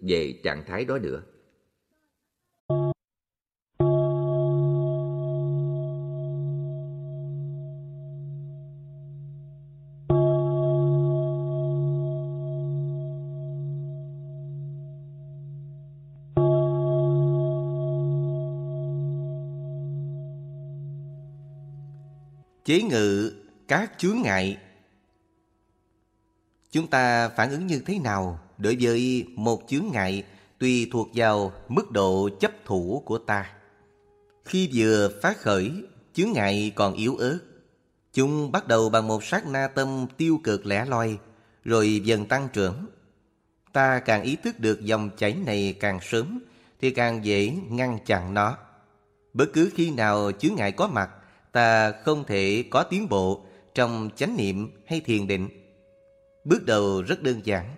về trạng thái đó nữa. chế ngự các chướng ngại chúng ta phản ứng như thế nào đối với một chướng ngại tùy thuộc vào mức độ chấp thủ của ta khi vừa phát khởi, chướng ngại còn yếu ớt chúng bắt đầu bằng một sát na tâm tiêu cực lẻ loi, rồi dần tăng trưởng ta càng ý thức được dòng chảy này càng sớm, thì càng dễ ngăn chặn nó bất cứ khi nào chướng ngại có mặt, ta không thể có tiến bộ trong chánh niệm hay thiền định. Bước đầu rất đơn giản.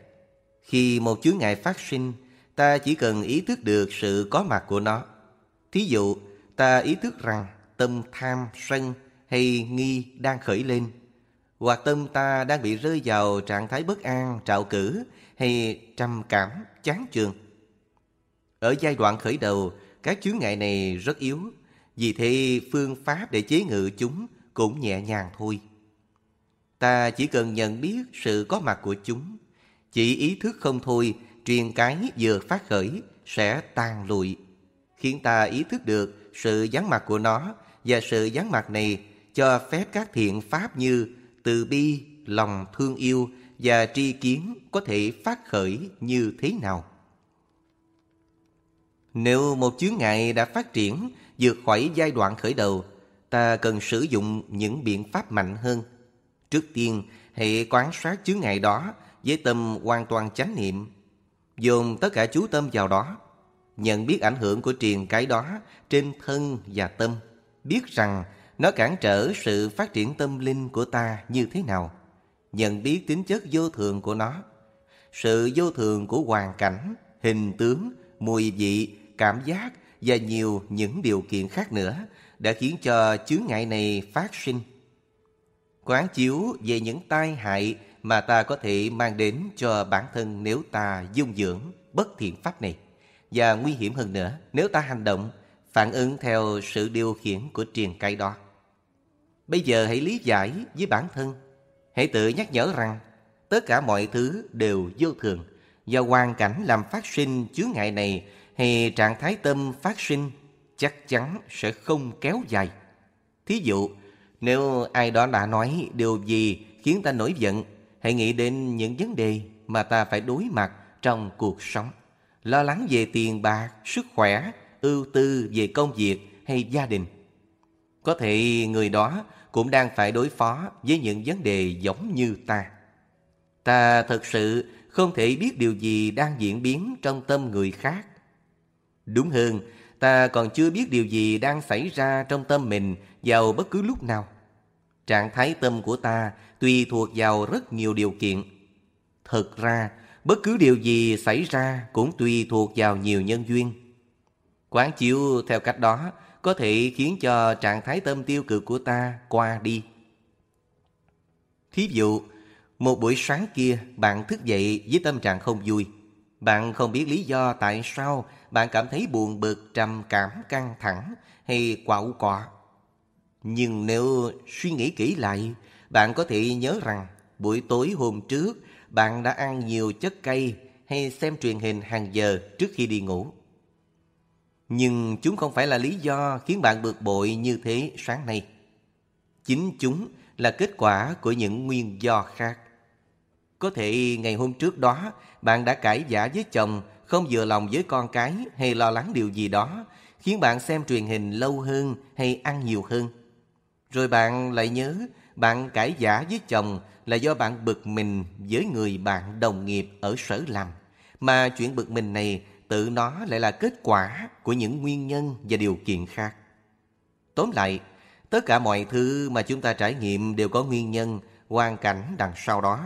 Khi một chướng ngại phát sinh, ta chỉ cần ý thức được sự có mặt của nó. Thí dụ, ta ý thức rằng tâm tham, sân hay nghi đang khởi lên, hoặc tâm ta đang bị rơi vào trạng thái bất an, trạo cử hay trầm cảm, chán chường. Ở giai đoạn khởi đầu, các chướng ngại này rất yếu, vì thế phương pháp để chế ngự chúng cũng nhẹ nhàng thôi. Ta chỉ cần nhận biết sự có mặt của chúng. Chỉ ý thức không thôi, truyền cái vừa phát khởi sẽ tan lụi. Khiến ta ý thức được sự vắng mặt của nó và sự vắng mặt này cho phép các thiện pháp như từ bi, lòng thương yêu và tri kiến có thể phát khởi như thế nào. Nếu một chướng ngại đã phát triển vượt khỏi giai đoạn khởi đầu, ta cần sử dụng những biện pháp mạnh hơn. Trước tiên, hãy quan sát chướng ngại đó với tâm hoàn toàn chánh niệm. Dồn tất cả chú tâm vào đó. Nhận biết ảnh hưởng của triền cái đó trên thân và tâm. Biết rằng nó cản trở sự phát triển tâm linh của ta như thế nào. Nhận biết tính chất vô thường của nó. Sự vô thường của hoàn cảnh, hình tướng, mùi vị, cảm giác và nhiều những điều kiện khác nữa đã khiến cho chướng ngại này phát sinh. Quán chiếu về những tai hại mà ta có thể mang đến cho bản thân nếu ta dung dưỡng bất thiện pháp này. Và nguy hiểm hơn nữa nếu ta hành động, phản ứng theo sự điều khiển của triền cây đó. Bây giờ hãy lý giải với bản thân. Hãy tự nhắc nhở rằng tất cả mọi thứ đều vô thường và hoàn cảnh làm phát sinh chướng ngại này hay trạng thái tâm phát sinh chắc chắn sẽ không kéo dài. Thí dụ, nếu ai đó đã nói điều gì khiến ta nổi giận, hãy nghĩ đến những vấn đề mà ta phải đối mặt trong cuộc sống. Lo lắng về tiền bạc, sức khỏe, ưu tư về công việc hay gia đình. Có thể người đó cũng đang phải đối phó với những vấn đề giống như ta. Ta thật sự không thể biết điều gì đang diễn biến trong tâm người khác Đúng hơn, ta còn chưa biết điều gì đang xảy ra trong tâm mình vào bất cứ lúc nào. Trạng thái tâm của ta tùy thuộc vào rất nhiều điều kiện. Thực ra, bất cứ điều gì xảy ra cũng tùy thuộc vào nhiều nhân duyên. Quán chiếu theo cách đó có thể khiến cho trạng thái tâm tiêu cực của ta qua đi. Thí dụ, một buổi sáng kia bạn thức dậy với tâm trạng không vui. Bạn không biết lý do tại sao bạn cảm thấy buồn bực, trầm cảm, căng thẳng hay quạo quọ. Nhưng nếu suy nghĩ kỹ lại, bạn có thể nhớ rằng buổi tối hôm trước bạn đã ăn nhiều chất cay hay xem truyền hình hàng giờ trước khi đi ngủ. Nhưng chúng không phải là lý do khiến bạn bực bội như thế sáng nay. Chính chúng là kết quả của những nguyên do khác. Có thể ngày hôm trước đó bạn đã cãi giả với chồng, không vừa lòng với con cái hay lo lắng điều gì đó, khiến bạn xem truyền hình lâu hơn hay ăn nhiều hơn. Rồi bạn lại nhớ bạn cãi giả với chồng là do bạn bực mình với người bạn đồng nghiệp ở sở làm. Mà chuyện bực mình này tự nó lại là kết quả của những nguyên nhân và điều kiện khác. Tóm lại, tất cả mọi thứ mà chúng ta trải nghiệm đều có nguyên nhân, hoàn cảnh đằng sau đó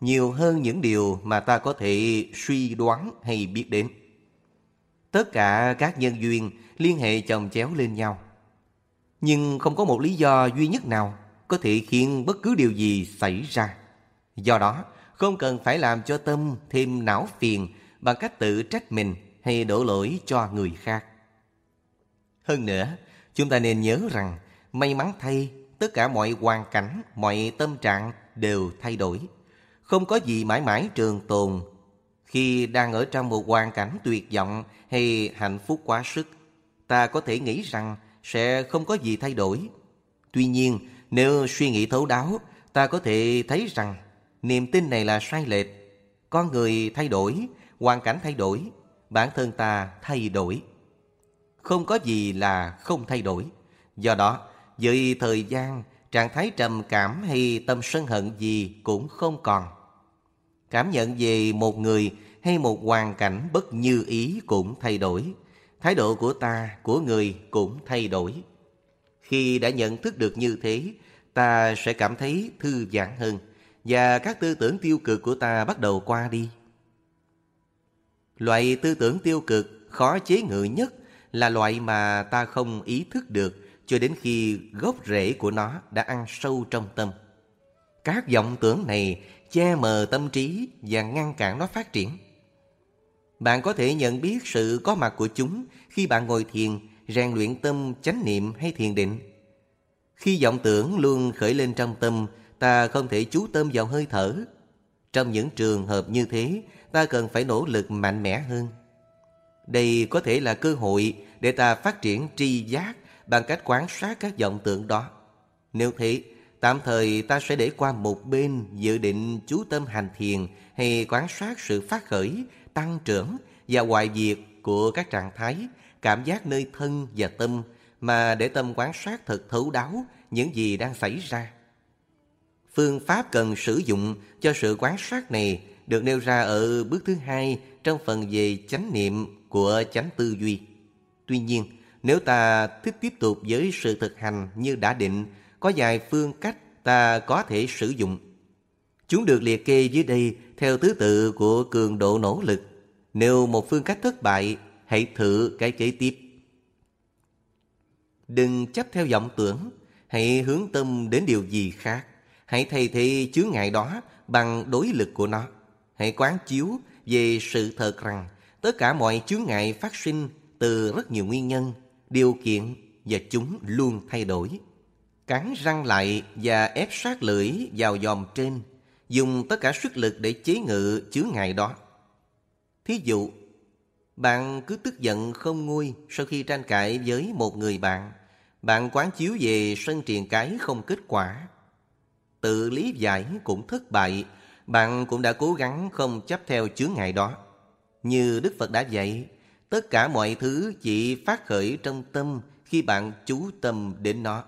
nhiều hơn những điều mà ta có thể suy đoán hay biết đến. Tất cả các nhân duyên liên hệ chồng chéo lên nhau. Nhưng không có một lý do duy nhất nào có thể khiến bất cứ điều gì xảy ra. Do đó, không cần phải làm cho tâm thêm não phiền bằng cách tự trách mình hay đổ lỗi cho người khác. Hơn nữa, chúng ta nên nhớ rằng may mắn thay tất cả mọi hoàn cảnh, mọi tâm trạng đều thay đổi. Không có gì mãi mãi trường tồn. Khi đang ở trong một hoàn cảnh tuyệt vọng hay hạnh phúc quá sức, ta có thể nghĩ rằng sẽ không có gì thay đổi. Tuy nhiên, nếu suy nghĩ thấu đáo, ta có thể thấy rằng niềm tin này là sai lệch. Con người thay đổi, hoàn cảnh thay đổi, bản thân ta thay đổi. Không có gì là không thay đổi. Do đó, với thời gian, trạng thái trầm cảm hay tâm sân hận gì cũng không còn. Cảm nhận về một người hay một hoàn cảnh bất như ý cũng thay đổi. Thái độ của ta, của người cũng thay đổi. Khi đã nhận thức được như thế, ta sẽ cảm thấy thư giãn hơn và các tư tưởng tiêu cực của ta bắt đầu qua đi. Loại tư tưởng tiêu cực khó chế ngự nhất là loại mà ta không ý thức được cho đến khi gốc rễ của nó đã ăn sâu trong tâm. Các vọng tưởng này che mờ tâm trí và ngăn cản nó phát triển. Bạn có thể nhận biết sự có mặt của chúng khi bạn ngồi thiền, rèn luyện tâm chánh niệm hay thiền định. Khi vọng tưởng luôn khởi lên trong tâm, ta không thể chú tâm vào hơi thở. Trong những trường hợp như thế, ta cần phải nỗ lực mạnh mẽ hơn. Đây có thể là cơ hội để ta phát triển tri giác bằng cách quan sát các vọng tưởng đó. Nếu thế, tạm thời ta sẽ để qua một bên dự định chú tâm hành thiền hay quan sát sự phát khởi, tăng trưởng và hoại diệt của các trạng thái, cảm giác nơi thân và tâm mà để tâm quan sát thật thấu đáo những gì đang xảy ra. Phương pháp cần sử dụng cho sự quan sát này được nêu ra ở bước thứ hai trong phần về chánh niệm của chánh tư duy. Tuy nhiên, nếu ta thích tiếp tục với sự thực hành như đã định, có vài phương cách ta có thể sử dụng. Chúng được liệt kê dưới đây theo thứ tự của cường độ nỗ lực. Nếu một phương cách thất bại, hãy thử cái kế tiếp. Đừng chấp theo vọng tưởng, hãy hướng tâm đến điều gì khác. Hãy thay thế chướng ngại đó bằng đối lực của nó. Hãy quán chiếu về sự thật rằng tất cả mọi chướng ngại phát sinh từ rất nhiều nguyên nhân điều kiện và chúng luôn thay đổi. Cắn răng lại và ép sát lưỡi vào dòm trên, dùng tất cả sức lực để chế ngự chứa ngại đó. Thí dụ, bạn cứ tức giận không nguôi sau khi tranh cãi với một người bạn. Bạn quán chiếu về sân triền cái không kết quả. Tự lý giải cũng thất bại, bạn cũng đã cố gắng không chấp theo chướng ngại đó. Như Đức Phật đã dạy, Tất cả mọi thứ chỉ phát khởi trong tâm khi bạn chú tâm đến nó.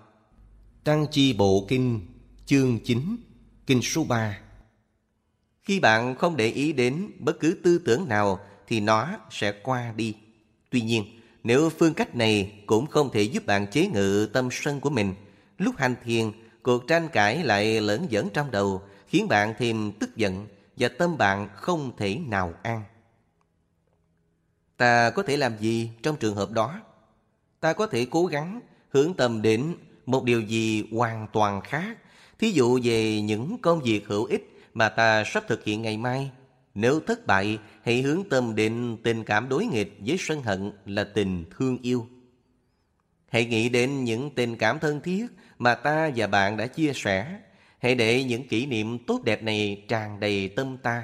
Tăng Chi Bộ Kinh Chương 9 Kinh số 3 khi bạn không để ý đến bất cứ tư tưởng nào thì nó sẽ qua đi. Tuy nhiên, nếu phương cách này cũng không thể giúp bạn chế ngự tâm sân của mình, lúc hành thiền, cuộc tranh cãi lại lẫn dẫn trong đầu, khiến bạn thêm tức giận và tâm bạn không thể nào an. Ta có thể làm gì trong trường hợp đó? Ta có thể cố gắng hướng tâm đến một điều gì hoàn toàn khác. Thí dụ về những công việc hữu ích mà ta sắp thực hiện ngày mai. Nếu thất bại, hãy hướng tâm đến tình cảm đối nghịch với sân hận là tình thương yêu. Hãy nghĩ đến những tình cảm thân thiết mà ta và bạn đã chia sẻ. Hãy để những kỷ niệm tốt đẹp này tràn đầy tâm ta.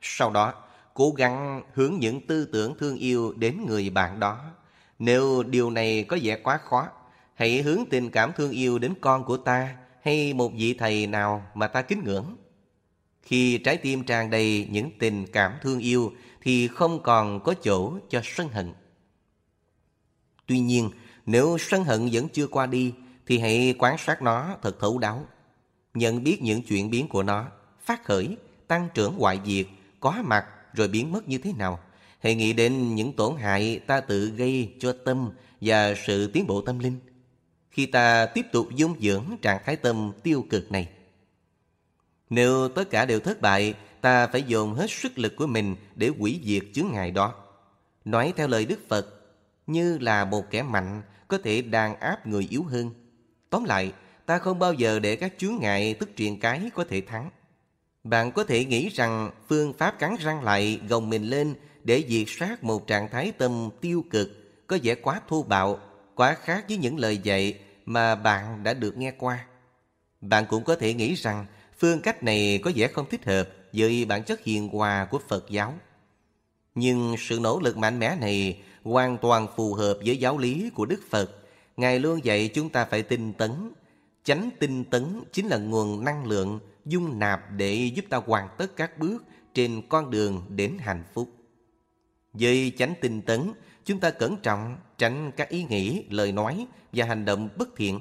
Sau đó, cố gắng hướng những tư tưởng thương yêu đến người bạn đó. Nếu điều này có vẻ quá khó, hãy hướng tình cảm thương yêu đến con của ta hay một vị thầy nào mà ta kính ngưỡng. Khi trái tim tràn đầy những tình cảm thương yêu thì không còn có chỗ cho sân hận. Tuy nhiên, nếu sân hận vẫn chưa qua đi thì hãy quan sát nó thật thấu đáo. Nhận biết những chuyển biến của nó, phát khởi, tăng trưởng hoại diệt, có mặt rồi biến mất như thế nào. Hãy nghĩ đến những tổn hại ta tự gây cho tâm và sự tiến bộ tâm linh. Khi ta tiếp tục dung dưỡng trạng thái tâm tiêu cực này. Nếu tất cả đều thất bại, ta phải dồn hết sức lực của mình để hủy diệt chướng ngại đó. Nói theo lời Đức Phật, như là một kẻ mạnh có thể đàn áp người yếu hơn. Tóm lại, ta không bao giờ để các chướng ngại tức truyền cái có thể thắng. Bạn có thể nghĩ rằng phương pháp cắn răng lại gồng mình lên để diệt sát một trạng thái tâm tiêu cực có vẻ quá thô bạo, quá khác với những lời dạy mà bạn đã được nghe qua. Bạn cũng có thể nghĩ rằng phương cách này có vẻ không thích hợp với bản chất hiền hòa của Phật giáo. Nhưng sự nỗ lực mạnh mẽ này hoàn toàn phù hợp với giáo lý của Đức Phật. Ngài luôn dạy chúng ta phải tinh tấn. Chánh tinh tấn chính là nguồn năng lượng dung nạp để giúp ta hoàn tất các bước trên con đường đến hạnh phúc. Với chánh tinh tấn, chúng ta cẩn trọng tránh các ý nghĩ, lời nói và hành động bất thiện.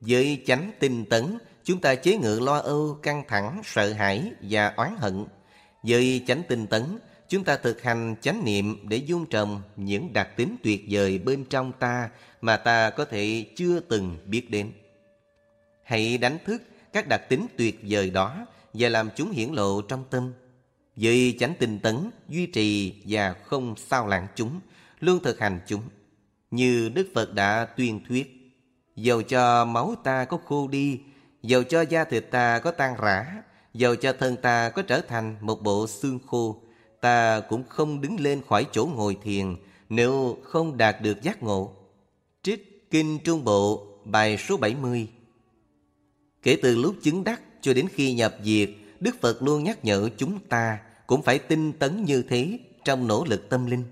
Với chánh tinh tấn, chúng ta chế ngự lo âu, căng thẳng, sợ hãi và oán hận. Với chánh tinh tấn, chúng ta thực hành chánh niệm để dung trồng những đặc tính tuyệt vời bên trong ta mà ta có thể chưa từng biết đến. Hãy đánh thức các đặc tính tuyệt vời đó và làm chúng hiển lộ trong tâm. Với chánh tinh tấn, duy trì và không sao lãng chúng, luôn thực hành chúng. Như Đức Phật đã tuyên thuyết, dầu cho máu ta có khô đi, dầu cho da thịt ta có tan rã, dầu cho thân ta có trở thành một bộ xương khô, ta cũng không đứng lên khỏi chỗ ngồi thiền nếu không đạt được giác ngộ. Trích Kinh Trung Bộ, bài số 70 Kể từ lúc chứng đắc cho đến khi nhập diệt, Đức Phật luôn nhắc nhở chúng ta cũng phải tinh tấn như thế trong nỗ lực tâm linh.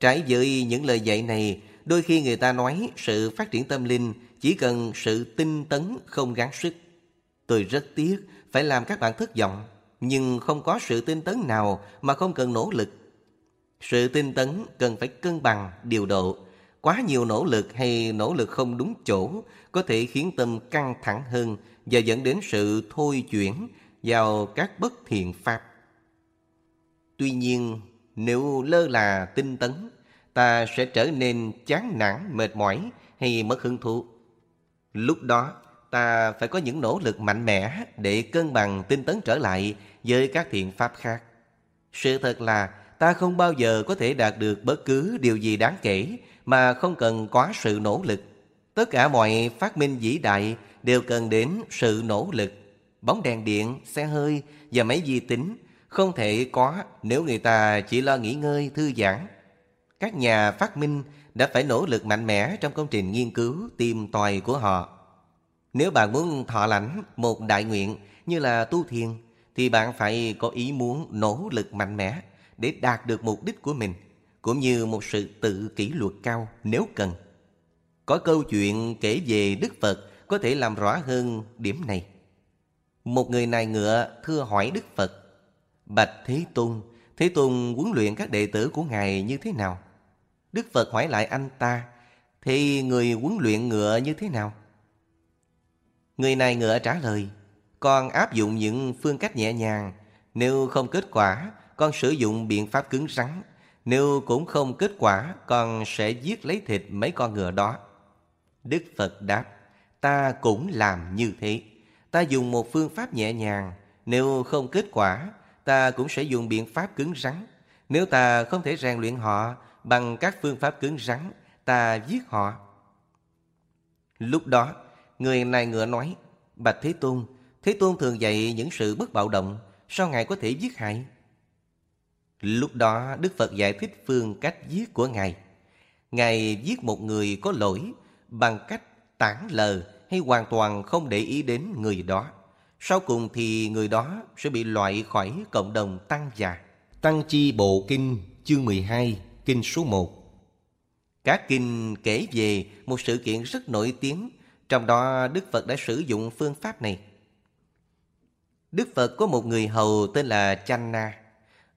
Trái với những lời dạy này, đôi khi người ta nói sự phát triển tâm linh chỉ cần sự tinh tấn không gắng sức. Tôi rất tiếc phải làm các bạn thất vọng, nhưng không có sự tinh tấn nào mà không cần nỗ lực. Sự tinh tấn cần phải cân bằng, điều độ. Quá nhiều nỗ lực hay nỗ lực không đúng chỗ có thể khiến tâm căng thẳng hơn và dẫn đến sự thôi chuyển vào các bất thiện pháp. Tuy nhiên, nếu lơ là tinh tấn, ta sẽ trở nên chán nản, mệt mỏi hay mất hứng thú. Lúc đó, ta phải có những nỗ lực mạnh mẽ để cân bằng tinh tấn trở lại với các thiện pháp khác. Sự thật là ta không bao giờ có thể đạt được bất cứ điều gì đáng kể mà không cần quá sự nỗ lực. Tất cả mọi phát minh vĩ đại đều cần đến sự nỗ lực. Bóng đèn điện, xe hơi và máy vi tính không thể có nếu người ta chỉ lo nghỉ ngơi, thư giãn. Các nhà phát minh đã phải nỗ lực mạnh mẽ trong công trình nghiên cứu tìm tòi của họ. Nếu bạn muốn thọ lãnh một đại nguyện như là tu thiền, thì bạn phải có ý muốn nỗ lực mạnh mẽ để đạt được mục đích của mình, cũng như một sự tự kỷ luật cao nếu cần. Có câu chuyện kể về Đức Phật có thể làm rõ hơn điểm này. Một người nài ngựa thưa hỏi Đức Phật, Bạch Thế Tôn, Thế Tôn huấn luyện các đệ tử của Ngài như thế nào? Đức Phật hỏi lại anh ta, thì người huấn luyện ngựa như thế nào? Người này ngựa trả lời, con áp dụng những phương cách nhẹ nhàng, nếu không kết quả, con sử dụng biện pháp cứng rắn, nếu cũng không kết quả, con sẽ giết lấy thịt mấy con ngựa đó. Đức Phật đáp, ta cũng làm như thế. Ta dùng một phương pháp nhẹ nhàng, nếu không kết quả, ta cũng sẽ dùng biện pháp cứng rắn. Nếu ta không thể rèn luyện họ bằng các phương pháp cứng rắn, ta giết họ. Lúc đó, người này ngựa nói, Bạch Thế Tôn, Thế Tôn thường dạy những sự bất bạo động, sao Ngài có thể giết hại? Lúc đó Đức Phật giải thích phương cách giết của Ngài. Ngài giết một người có lỗi bằng cách tản lờ hay hoàn toàn không để ý đến người đó. Sau cùng thì người đó sẽ bị loại khỏi cộng đồng tăng già. Tăng Chi Bộ Kinh chương 12, kinh số 1 Các kinh kể về một sự kiện rất nổi tiếng, trong đó Đức Phật đã sử dụng phương pháp này. Đức Phật có một người hầu tên là Channa.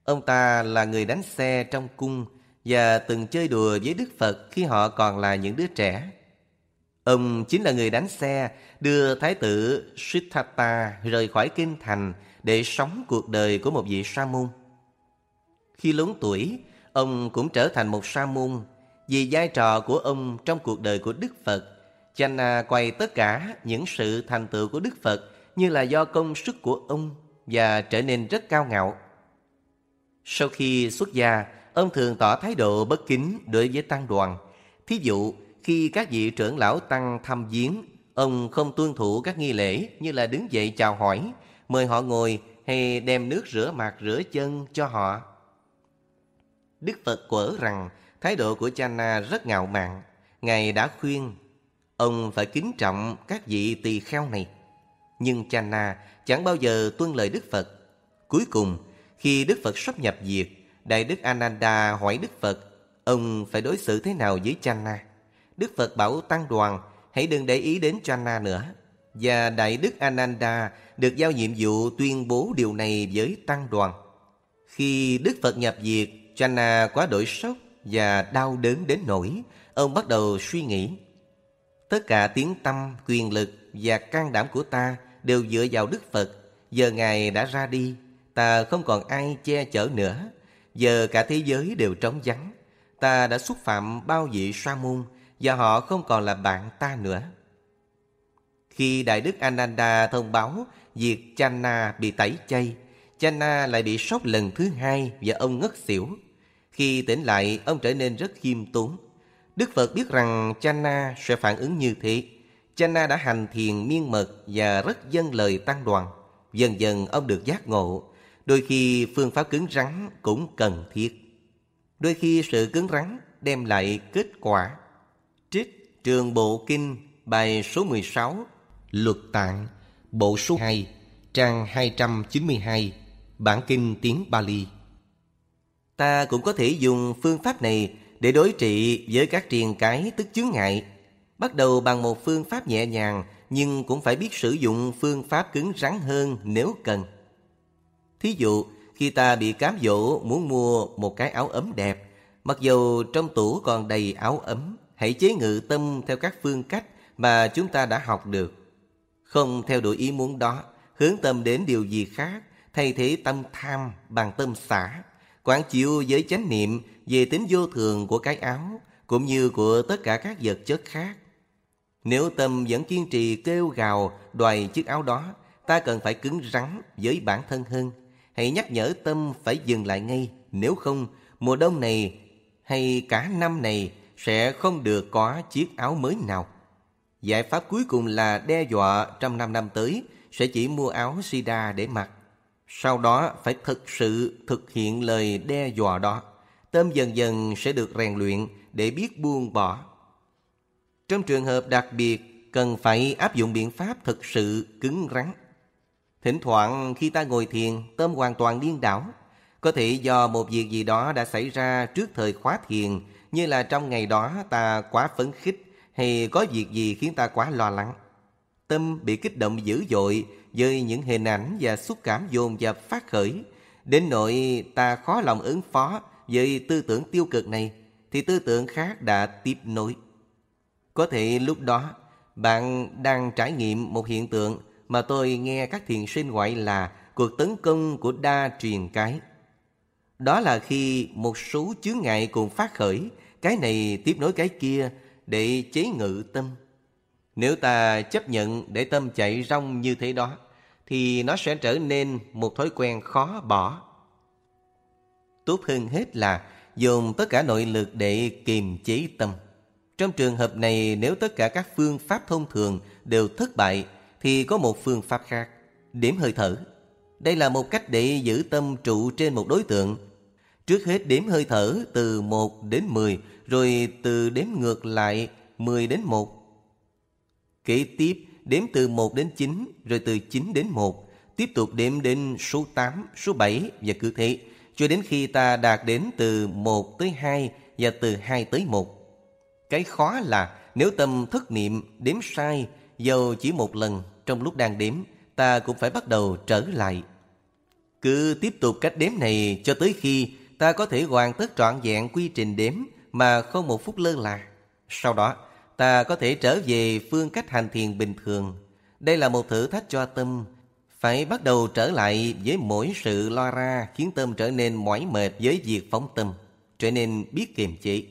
Ông ta là người đánh xe trong cung và từng chơi đùa với Đức Phật khi họ còn là những đứa trẻ. Ông chính là người đánh xe đưa Thái tử Siddhartha rời khỏi kinh thành để sống cuộc đời của một vị sa môn. Khi lớn tuổi, ông cũng trở thành một sa môn vì vai trò của ông trong cuộc đời của Đức Phật. Chana à, quay tất cả những sự thành tựu của Đức Phật như là do công sức của ông và trở nên rất cao ngạo. Sau khi xuất gia, ông thường tỏ thái độ bất kính đối với tăng đoàn. Thí dụ, khi các vị trưởng lão tăng thăm viếng, ông không tuân thủ các nghi lễ như là đứng dậy chào hỏi, mời họ ngồi hay đem nước rửa mặt rửa chân cho họ. Đức Phật quở rằng thái độ của Channa rất ngạo mạn. Ngài đã khuyên ông phải kính trọng các vị tỳ kheo này. Nhưng Channa chẳng bao giờ tuân lời Đức Phật. Cuối cùng, khi Đức Phật sắp nhập diệt, Đại Đức Ananda hỏi Đức Phật, ông phải đối xử thế nào với Channa? Đức Phật bảo tăng đoàn, hãy đừng để ý đến Channa nữa. Và Đại Đức Ananda được giao nhiệm vụ tuyên bố điều này với tăng đoàn. Khi Đức Phật nhập diệt, Channa quá đổi sốc và đau đớn đến nỗi ông bắt đầu suy nghĩ. Tất cả tiếng tâm, quyền lực và can đảm của ta đều dựa vào Đức Phật. Giờ Ngài đã ra đi, ta không còn ai che chở nữa. Giờ cả thế giới đều trống vắng. Ta đã xúc phạm bao vị sa môn và họ không còn là bạn ta nữa. Khi Đại Đức Ananda thông báo việc Channa bị tẩy chay, Channa lại bị sốc lần thứ hai và ông ngất xỉu. Khi tỉnh lại, ông trở nên rất khiêm tốn. Đức Phật biết rằng Channa sẽ phản ứng như thế. Channa đã hành thiền miên mật và rất dân lời tăng đoàn. Dần dần ông được giác ngộ. Đôi khi phương pháp cứng rắn cũng cần thiết. Đôi khi sự cứng rắn đem lại kết quả. Trích Trường Bộ Kinh bài số 16 Luật Tạng Bộ số 2 Trang 292 Bản Kinh tiếng Bali Ta cũng có thể dùng phương pháp này để đối trị với các triền cái tức chướng ngại. Bắt đầu bằng một phương pháp nhẹ nhàng nhưng cũng phải biết sử dụng phương pháp cứng rắn hơn nếu cần. Thí dụ, khi ta bị cám dỗ muốn mua một cái áo ấm đẹp, mặc dù trong tủ còn đầy áo ấm, hãy chế ngự tâm theo các phương cách mà chúng ta đã học được. Không theo đuổi ý muốn đó, hướng tâm đến điều gì khác, thay thế tâm tham bằng tâm xả, quán chiếu với chánh niệm về tính vô thường của cái áo, cũng như của tất cả các vật chất khác. Nếu tâm vẫn kiên trì kêu gào đòi chiếc áo đó, ta cần phải cứng rắn với bản thân hơn. Hãy nhắc nhở tâm phải dừng lại ngay, nếu không, mùa đông này hay cả năm này sẽ không được có chiếc áo mới nào. Giải pháp cuối cùng là đe dọa trong năm năm tới sẽ chỉ mua áo sida để mặc. Sau đó phải thực sự thực hiện lời đe dọa đó. Tâm dần dần sẽ được rèn luyện để biết buông bỏ. Trong trường hợp đặc biệt, cần phải áp dụng biện pháp thực sự cứng rắn. Thỉnh thoảng khi ta ngồi thiền, tâm hoàn toàn điên đảo. Có thể do một việc gì đó đã xảy ra trước thời khóa thiền, như là trong ngày đó ta quá phấn khích hay có việc gì khiến ta quá lo lắng. Tâm bị kích động dữ dội với những hình ảnh và xúc cảm dồn dập phát khởi. Đến nỗi ta khó lòng ứng phó với tư tưởng tiêu cực này, thì tư tưởng khác đã tiếp nối. Có thể lúc đó bạn đang trải nghiệm một hiện tượng mà tôi nghe các thiền sinh gọi là cuộc tấn công của đa truyền cái. Đó là khi một số chướng ngại cùng phát khởi, cái này tiếp nối cái kia để chế ngự tâm. Nếu ta chấp nhận để tâm chạy rong như thế đó, thì nó sẽ trở nên một thói quen khó bỏ. Tốt hơn hết là dùng tất cả nội lực để kiềm chế tâm. Trong trường hợp này, nếu tất cả các phương pháp thông thường đều thất bại, thì có một phương pháp khác, đếm hơi thở. Đây là một cách để giữ tâm trụ trên một đối tượng. Trước hết đếm hơi thở từ 1 đến 10, rồi từ đếm ngược lại 10 đến 1. Kế tiếp, đếm từ 1 đến 9, rồi từ 9 đến 1. Tiếp tục đếm đến số 8, số 7 và cứ thế, cho đến khi ta đạt đến từ 1 tới 2 và từ 2 tới 1. Cái khó là nếu tâm thất niệm đếm sai dầu chỉ một lần trong lúc đang đếm, ta cũng phải bắt đầu trở lại. Cứ tiếp tục cách đếm này cho tới khi ta có thể hoàn tất trọn vẹn quy trình đếm mà không một phút lơ là. Sau đó, ta có thể trở về phương cách hành thiền bình thường. Đây là một thử thách cho tâm. Phải bắt đầu trở lại với mỗi sự lo ra khiến tâm trở nên mỏi mệt với việc phóng tâm, trở nên biết kiềm chế.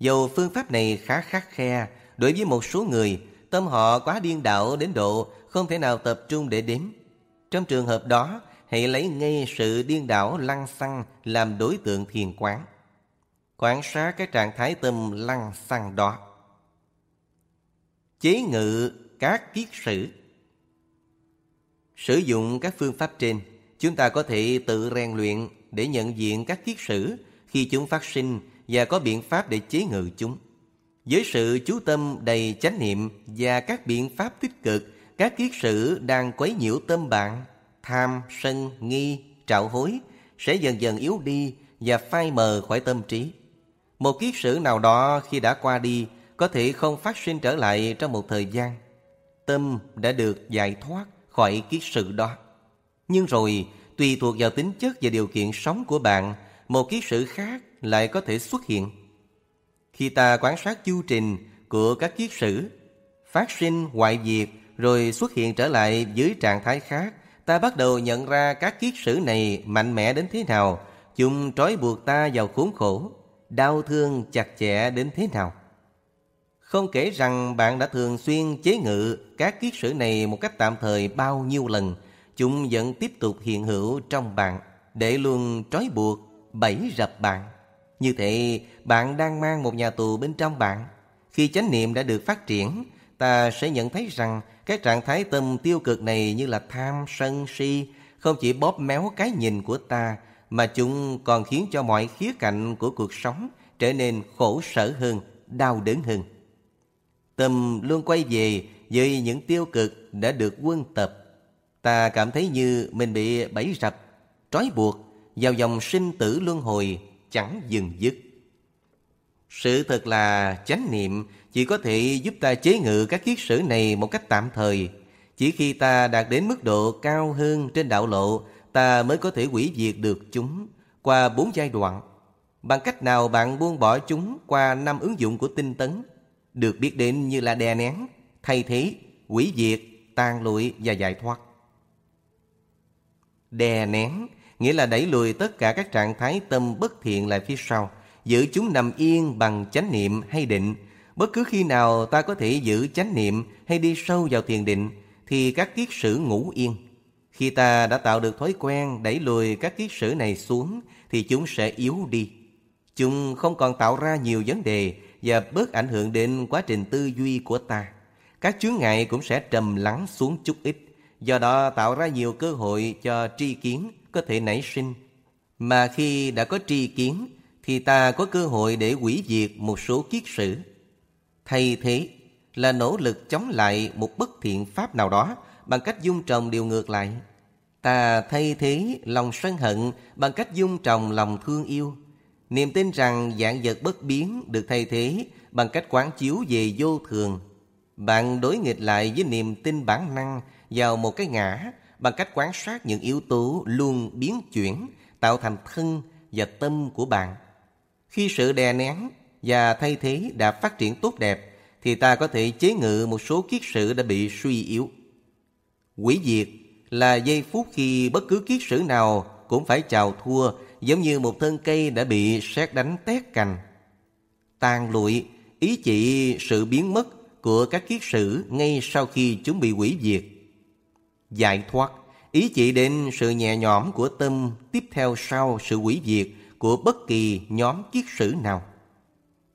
Dầu phương pháp này khá khắc khe, đối với một số người, tâm họ quá điên đảo đến độ không thể nào tập trung để đếm. Trong trường hợp đó, hãy lấy ngay sự điên đảo lăng xăng làm đối tượng thiền quán. Quan sát cái trạng thái tâm lăng xăng đó. Chế ngự các kiết sử Sử dụng các phương pháp trên, chúng ta có thể tự rèn luyện để nhận diện các kiết sử khi chúng phát sinh và có biện pháp để chế ngự chúng. Với sự chú tâm đầy chánh niệm và các biện pháp tích cực, các kiết sử đang quấy nhiễu tâm bạn, tham, sân, nghi, trạo hối sẽ dần dần yếu đi và phai mờ khỏi tâm trí. Một kiết sử nào đó khi đã qua đi có thể không phát sinh trở lại trong một thời gian. Tâm đã được giải thoát khỏi kiết sử đó. Nhưng rồi, tùy thuộc vào tính chất và điều kiện sống của bạn, một kiết sử khác lại có thể xuất hiện. Khi ta quan sát chu trình của các kiết sử, phát sinh hoại diệt rồi xuất hiện trở lại dưới trạng thái khác, ta bắt đầu nhận ra các kiết sử này mạnh mẽ đến thế nào, chúng trói buộc ta vào khốn khổ, đau thương chặt chẽ đến thế nào. Không kể rằng bạn đã thường xuyên chế ngự các kiết sử này một cách tạm thời bao nhiêu lần, chúng vẫn tiếp tục hiện hữu trong bạn để luôn trói buộc, bẫy rập bạn. Như thế, bạn đang mang một nhà tù bên trong bạn. Khi chánh niệm đã được phát triển, ta sẽ nhận thấy rằng các trạng thái tâm tiêu cực này như là tham, sân, si không chỉ bóp méo cái nhìn của ta mà chúng còn khiến cho mọi khía cạnh của cuộc sống trở nên khổ sở hơn, đau đớn hơn. Tâm luôn quay về với những tiêu cực đã được quân tập. Ta cảm thấy như mình bị bẫy rập, trói buộc vào dòng sinh tử luân hồi chẳng dừng dứt. Sự thật là chánh niệm chỉ có thể giúp ta chế ngự các kiết sử này một cách tạm thời. Chỉ khi ta đạt đến mức độ cao hơn trên đạo lộ, ta mới có thể hủy diệt được chúng qua bốn giai đoạn. Bằng cách nào bạn buông bỏ chúng qua năm ứng dụng của tinh tấn, được biết đến như là đè nén, thay thế, hủy diệt, tan lụi và giải thoát. Đè nén nghĩa là đẩy lùi tất cả các trạng thái tâm bất thiện lại phía sau, giữ chúng nằm yên bằng chánh niệm hay định. Bất cứ khi nào ta có thể giữ chánh niệm hay đi sâu vào thiền định, thì các kiết sử ngủ yên. Khi ta đã tạo được thói quen đẩy lùi các kiết sử này xuống, thì chúng sẽ yếu đi. Chúng không còn tạo ra nhiều vấn đề và bớt ảnh hưởng đến quá trình tư duy của ta. Các chướng ngại cũng sẽ trầm lắng xuống chút ít, do đó tạo ra nhiều cơ hội cho tri kiến có thể nảy sinh. Mà khi đã có tri kiến thì ta có cơ hội để hủy diệt một số kiết sử. Thay thế là nỗ lực chống lại một bất thiện pháp nào đó bằng cách dung trồng điều ngược lại. Ta thay thế lòng sân hận bằng cách dung trồng lòng thương yêu. Niềm tin rằng dạng vật bất biến được thay thế bằng cách quán chiếu về vô thường. Bạn đối nghịch lại với niềm tin bản năng vào một cái ngã bằng cách quan sát những yếu tố luôn biến chuyển, tạo thành thân và tâm của bạn. Khi sự đè nén và thay thế đã phát triển tốt đẹp, thì ta có thể chế ngự một số kiết sử đã bị suy yếu. Quỷ diệt là giây phút khi bất cứ kiết sử nào cũng phải chào thua giống như một thân cây đã bị sét đánh tét cành. Tàn lụi, ý chỉ sự biến mất của các kiết sử ngay sau khi chúng bị hủy diệt. Giải thoát, ý chỉ đến sự nhẹ nhõm của tâm tiếp theo sau sự hủy diệt của bất kỳ nhóm kiết sử nào.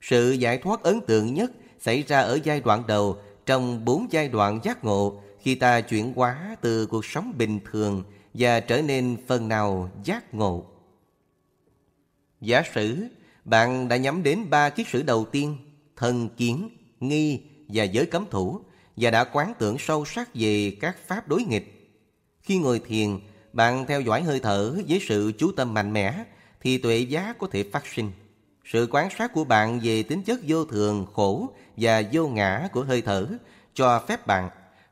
Sự giải thoát ấn tượng nhất xảy ra ở giai đoạn đầu trong bốn giai đoạn giác ngộ khi ta chuyển hóa từ cuộc sống bình thường và trở nên phần nào giác ngộ. Giả sử bạn đã nhắm đến ba kiết sử đầu tiên, thần kiến, nghi và giới cấm thủ và đã quán tưởng sâu sắc về các pháp đối nghịch. Khi ngồi thiền, bạn theo dõi hơi thở với sự chú tâm mạnh mẽ thì tuệ giác có thể phát sinh. Sự quan sát của bạn về tính chất vô thường, khổ và vô ngã của hơi thở cho phép bạn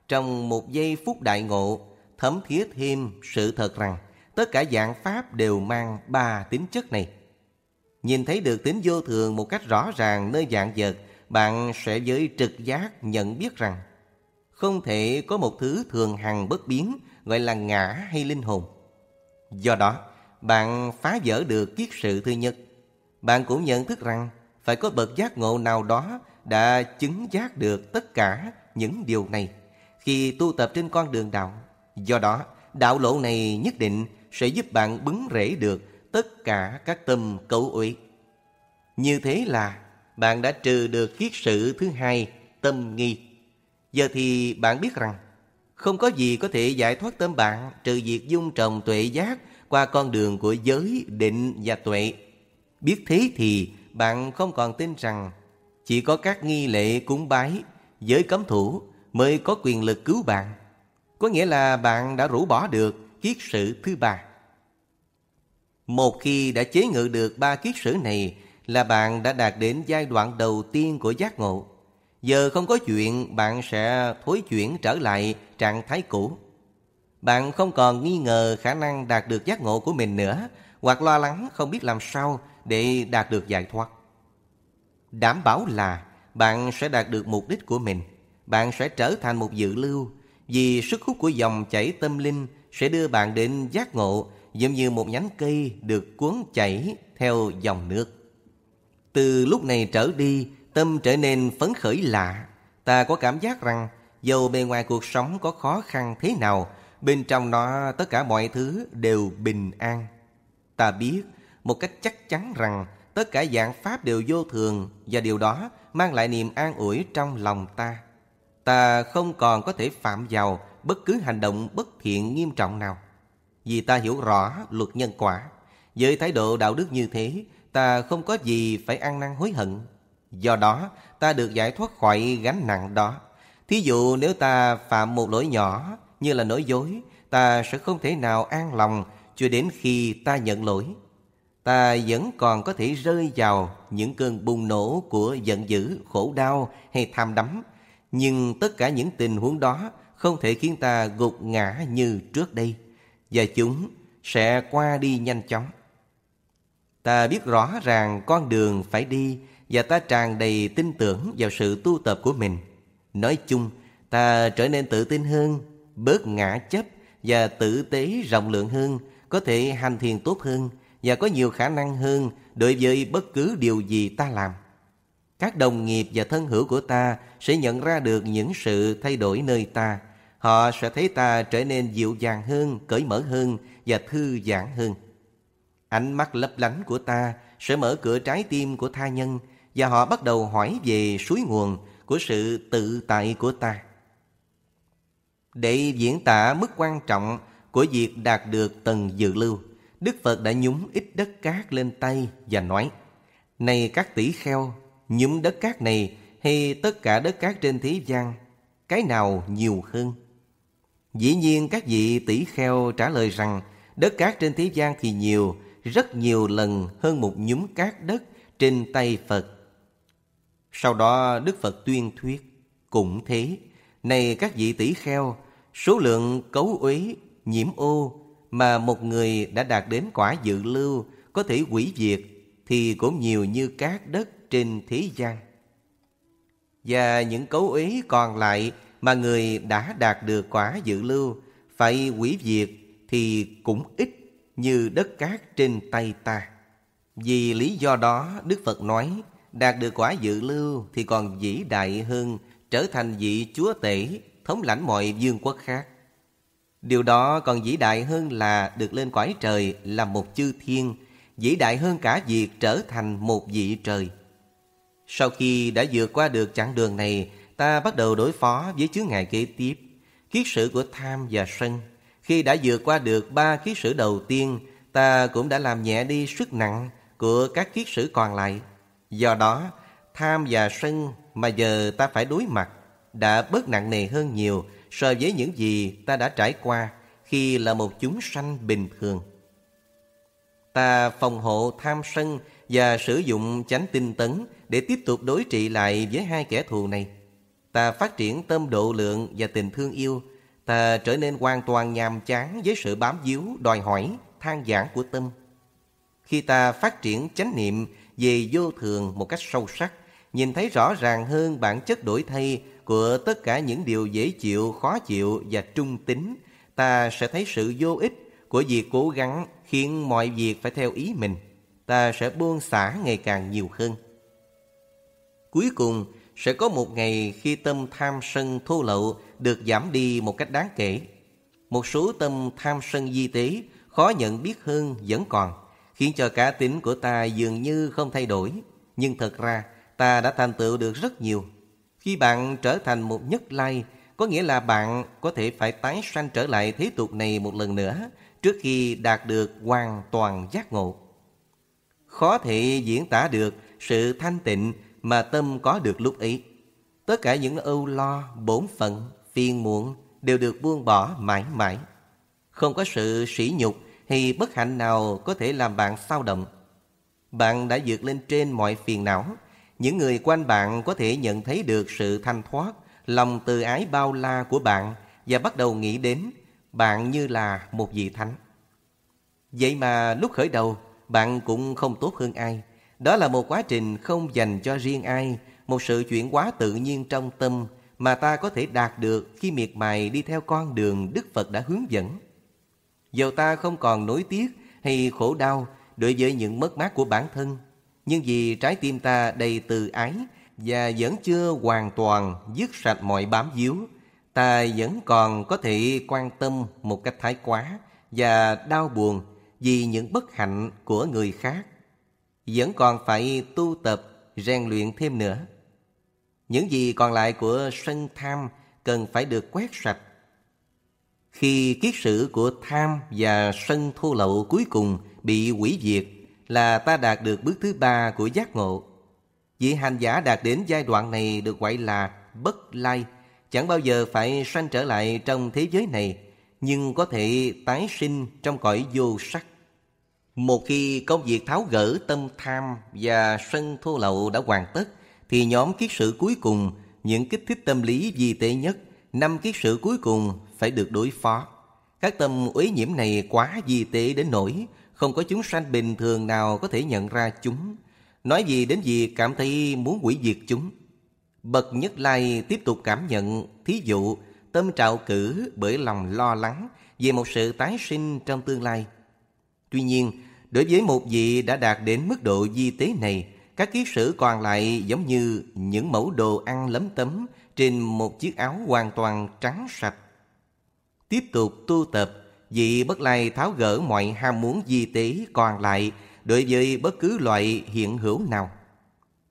trong một giây phút đại ngộ thấm thía thêm sự thật rằng tất cả dạng pháp đều mang ba tính chất này. Nhìn thấy được tính vô thường một cách rõ ràng nơi dạng vật, bạn sẽ với trực giác nhận biết rằng không thể có một thứ thường hằng bất biến gọi là ngã hay linh hồn. Do đó, bạn phá vỡ được kiết sự thứ nhất. Bạn cũng nhận thức rằng phải có bậc giác ngộ nào đó đã chứng giác được tất cả những điều này khi tu tập trên con đường đạo. Do đó, đạo lộ này nhất định sẽ giúp bạn bứng rễ được tất cả các tâm cấu uỷ Như thế là bạn đã trừ được kiết sự thứ hai, tâm nghi. Giờ thì bạn biết rằng không có gì có thể giải thoát tâm bạn trừ việc dung trồng tuệ giác qua con đường của giới, định và tuệ. Biết thế thì bạn không còn tin rằng chỉ có các nghi lệ cúng bái, giới cấm thủ mới có quyền lực cứu bạn. Có nghĩa là bạn đã rũ bỏ được kiết sự thứ ba. Một khi đã chế ngự được ba kiết sử này là bạn đã đạt đến giai đoạn đầu tiên của giác ngộ. Giờ không có chuyện, bạn sẽ thối chuyển trở lại trạng thái cũ. Bạn không còn nghi ngờ khả năng đạt được giác ngộ của mình nữa, hoặc lo lắng không biết làm sao để đạt được giải thoát. Đảm bảo là bạn sẽ đạt được mục đích của mình. Bạn sẽ trở thành một dự lưu, vì sức hút của dòng chảy tâm linh sẽ đưa bạn đến giác ngộ giống như một nhánh cây được cuốn chảy theo dòng nước. Từ lúc này trở đi, tâm trở nên phấn khởi lạ. Ta có cảm giác rằng dầu bề ngoài cuộc sống có khó khăn thế nào, bên trong nó tất cả mọi thứ đều bình an. Ta biết một cách chắc chắn rằng tất cả dạng pháp đều vô thường và điều đó mang lại niềm an ủi trong lòng ta. Ta không còn có thể phạm vào bất cứ hành động bất thiện nghiêm trọng nào. Vì ta hiểu rõ luật nhân quả. Với thái độ đạo đức như thế, ta không có gì phải ăn năn hối hận. Do đó, ta được giải thoát khỏi gánh nặng đó. Thí dụ nếu ta phạm một lỗi nhỏ như là nói dối, ta sẽ không thể nào an lòng cho đến khi ta nhận lỗi. Ta vẫn còn có thể rơi vào những cơn bùng nổ của giận dữ, khổ đau hay tham đắm. Nhưng tất cả những tình huống đó không thể khiến ta gục ngã như trước đây. Và chúng sẽ qua đi nhanh chóng. Ta biết rõ ràng con đường phải đi và ta tràn đầy tin tưởng vào sự tu tập của mình. Nói chung, ta trở nên tự tin hơn, bớt ngã chấp và tử tế rộng lượng hơn, có thể hành thiền tốt hơn và có nhiều khả năng hơn đối với bất cứ điều gì ta làm. Các đồng nghiệp và thân hữu của ta sẽ nhận ra được những sự thay đổi nơi ta. Họ sẽ thấy ta trở nên dịu dàng hơn, cởi mở hơn và thư giãn hơn. Ánh mắt lấp lánh của ta sẽ mở cửa trái tim của tha nhân và họ bắt đầu hỏi về suối nguồn của sự tự tại của ta. Để diễn tả mức quan trọng của việc đạt được tầng dự lưu, Đức Phật đã nhúng ít đất cát lên tay và nói Này các tỷ kheo, nhúng đất cát này hay tất cả đất cát trên thế gian, cái nào nhiều hơn? Dĩ nhiên các vị tỷ kheo trả lời rằng đất cát trên thế gian thì nhiều, rất nhiều lần hơn một nhúm cát đất trên tay Phật. Sau đó Đức Phật tuyên thuyết, cũng thế, này các vị tỷ kheo, số lượng cấu uế, nhiễm ô mà một người đã đạt đến quả dự lưu có thể hủy diệt thì cũng nhiều như cát đất trên thế gian. Và những cấu uế còn lại mà người đã đạt được quả dự lưu phải hủy diệt thì cũng ít như đất cát trên tay ta. Vì lý do đó Đức Phật nói đạt được quả dự lưu thì còn vĩ đại hơn trở thành vị chúa tể thống lãnh mọi vương quốc khác. Điều đó còn vĩ đại hơn là được lên quải trời làm một chư thiên, vĩ đại hơn cả việc trở thành một vị trời. Sau khi đã vượt qua được chặng đường này, ta bắt đầu đối phó với chướng ngại kế tiếp, kiết sử của tham và sân. Khi đã vượt qua được ba kiết sử đầu tiên, ta cũng đã làm nhẹ đi sức nặng của các kiết sử còn lại. Do đó, tham và sân mà giờ ta phải đối mặt đã bớt nặng nề hơn nhiều so với những gì ta đã trải qua khi là một chúng sanh bình thường. Ta phòng hộ tham sân và sử dụng chánh tinh tấn để tiếp tục đối trị lại với hai kẻ thù này. Ta phát triển tâm độ lượng và tình thương yêu. Ta trở nên hoàn toàn nhàm chán với sự bám víu, đòi hỏi, than giảng của tâm. Khi ta phát triển chánh niệm về vô thường một cách sâu sắc, nhìn thấy rõ ràng hơn bản chất đổi thay của tất cả những điều dễ chịu, khó chịu và trung tính, ta sẽ thấy sự vô ích của việc cố gắng khiến mọi việc phải theo ý mình. Ta sẽ buông xả ngày càng nhiều hơn. Cuối cùng, sẽ có một ngày khi tâm tham sân thô lậu được giảm đi một cách đáng kể. Một số tâm tham sân di tế khó nhận biết hơn vẫn còn, khiến cho cá tính của ta dường như không thay đổi. Nhưng thật ra, ta đã thành tựu được rất nhiều. Khi bạn trở thành một nhất lai, có nghĩa là bạn có thể phải tái sanh trở lại thế tục này một lần nữa trước khi đạt được hoàn toàn giác ngộ. khó thể diễn tả được sự thanh tịnh mà tâm có được lúc ấy. Tất cả những âu lo, bổn phận, phiền muộn đều được buông bỏ mãi mãi. Không có sự sỉ nhục thì bất hạnh nào có thể làm bạn sao động. Bạn đã vượt lên trên mọi phiền não. Những người quanh bạn có thể nhận thấy được sự thanh thoát, lòng từ ái bao la của bạn và bắt đầu nghĩ đến bạn như là một vị thánh. Vậy mà lúc khởi đầu, bạn cũng không tốt hơn ai. Đó là một quá trình không dành cho riêng ai, một sự chuyển hóa tự nhiên trong tâm mà ta có thể đạt được khi miệt mài đi theo con đường Đức Phật đã hướng dẫn. Dầu ta không còn nối tiếc hay khổ đau đối với những mất mát của bản thân, nhưng vì trái tim ta đầy từ ái và vẫn chưa hoàn toàn dứt sạch mọi bám víu, ta vẫn còn có thể quan tâm một cách thái quá và đau buồn vì những bất hạnh của người khác. Vẫn còn phải tu tập, rèn luyện thêm nữa. Những gì còn lại của sân tham cần phải được quét sạch. Khi kiết sử của tham và sân thô lậu cuối cùng bị hủy diệt là ta đạt được bước thứ ba của giác ngộ. Vị hành giả đạt đến giai đoạn này được gọi là bất lai, chẳng bao giờ phải sanh trở lại trong thế giới này, nhưng có thể tái sinh trong cõi vô sắc. Một khi công việc tháo gỡ tâm tham và sân thô lậu đã hoàn tất, thì nhóm kiết sử cuối cùng, những kích thích tâm lý vi tế nhất, năm kiết sử cuối cùng phải được đối phó. Các tâm uế nhiễm này quá vi tế đến nỗi không có chúng sanh bình thường nào có thể nhận ra chúng. Nói gì đến việc cảm thấy muốn hủy diệt chúng. Bậc Nhất Lai tiếp tục cảm nhận, thí dụ, tâm trạo cử bởi lòng lo lắng về một sự tái sinh trong tương lai. Tuy nhiên, đối với một vị đã đạt đến mức độ di tế này, các ký sử còn lại giống như những mẫu đồ ăn lấm tấm trên một chiếc áo hoàn toàn trắng sạch. Tiếp tục tu tập, vị bất lai tháo gỡ mọi ham muốn di tế còn lại đối với bất cứ loại hiện hữu nào.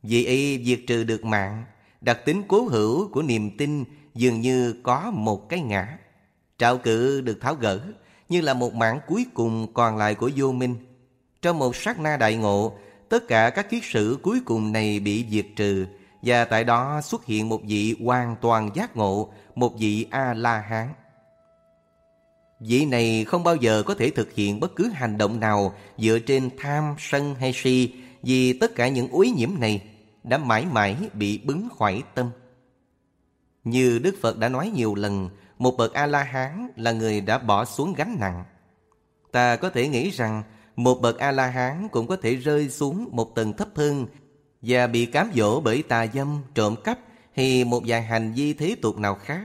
Vị y diệt trừ được mạng, đặc tính cố hữu của niềm tin dường như có một cái ngã. Trạo cự được tháo gỡ như là một mảng cuối cùng còn lại của vô minh. Trong một sát na đại ngộ, tất cả các kiết sử cuối cùng này bị diệt trừ và tại đó xuất hiện một vị hoàn toàn giác ngộ, một vị A-la-hán. Vị này không bao giờ có thể thực hiện bất cứ hành động nào dựa trên tham, sân hay si vì tất cả những uế nhiễm này đã mãi mãi bị bứng khỏi tâm. Như Đức Phật đã nói nhiều lần, một bậc A-la-hán là người đã bỏ xuống gánh nặng. Ta có thể nghĩ rằng một bậc A-la-hán cũng có thể rơi xuống một tầng thấp hơn và bị cám dỗ bởi tà dâm, trộm cắp hay một vài hành vi thế tục nào khác.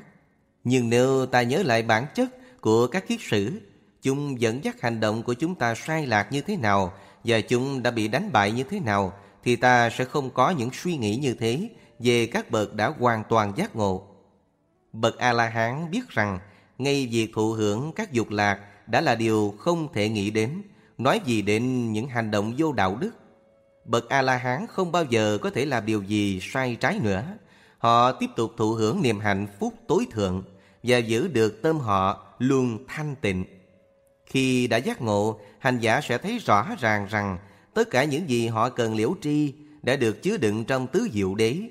Nhưng nếu ta nhớ lại bản chất của các kiết sử, chúng dẫn dắt hành động của chúng ta sai lạc như thế nào và chúng đã bị đánh bại như thế nào, thì ta sẽ không có những suy nghĩ như thế về các bậc đã hoàn toàn giác ngộ. Bậc A-la-hán biết rằng ngay việc thụ hưởng các dục lạc đã là điều không thể nghĩ đến, nói gì đến những hành động vô đạo đức. Bậc A-la-hán không bao giờ có thể làm điều gì sai trái nữa. Họ tiếp tục thụ hưởng niềm hạnh phúc tối thượng và giữ được tâm họ luôn thanh tịnh. Khi đã giác ngộ, hành giả sẽ thấy rõ ràng rằng tất cả những gì họ cần liễu tri đã được chứa đựng trong tứ diệu đế.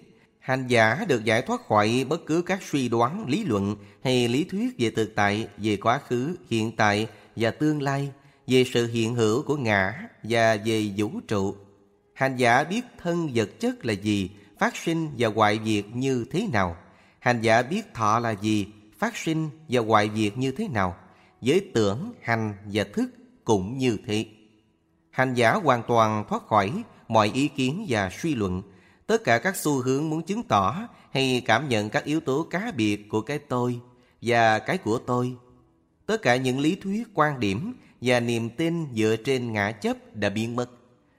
Hành giả được giải thoát khỏi bất cứ các suy đoán, lý luận hay lý thuyết về thực tại, về quá khứ, hiện tại và tương lai, về sự hiện hữu của ngã và về vũ trụ. Hành giả biết thân vật chất là gì, phát sinh và hoại diệt như thế nào. Hành giả biết thọ là gì, phát sinh và hoại diệt như thế nào. Với tưởng, hành và thức cũng như thế. Hành giả hoàn toàn thoát khỏi mọi ý kiến và suy luận, tất cả các xu hướng muốn chứng tỏ hay cảm nhận các yếu tố cá biệt của cái tôi và cái của tôi. Tất cả những lý thuyết, quan điểm và niềm tin dựa trên ngã chấp đã biến mất.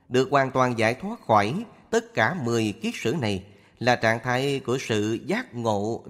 Được hoàn toàn giải thoát khỏi tất cả 10 kiết sử này là trạng thái của sự giác ngộ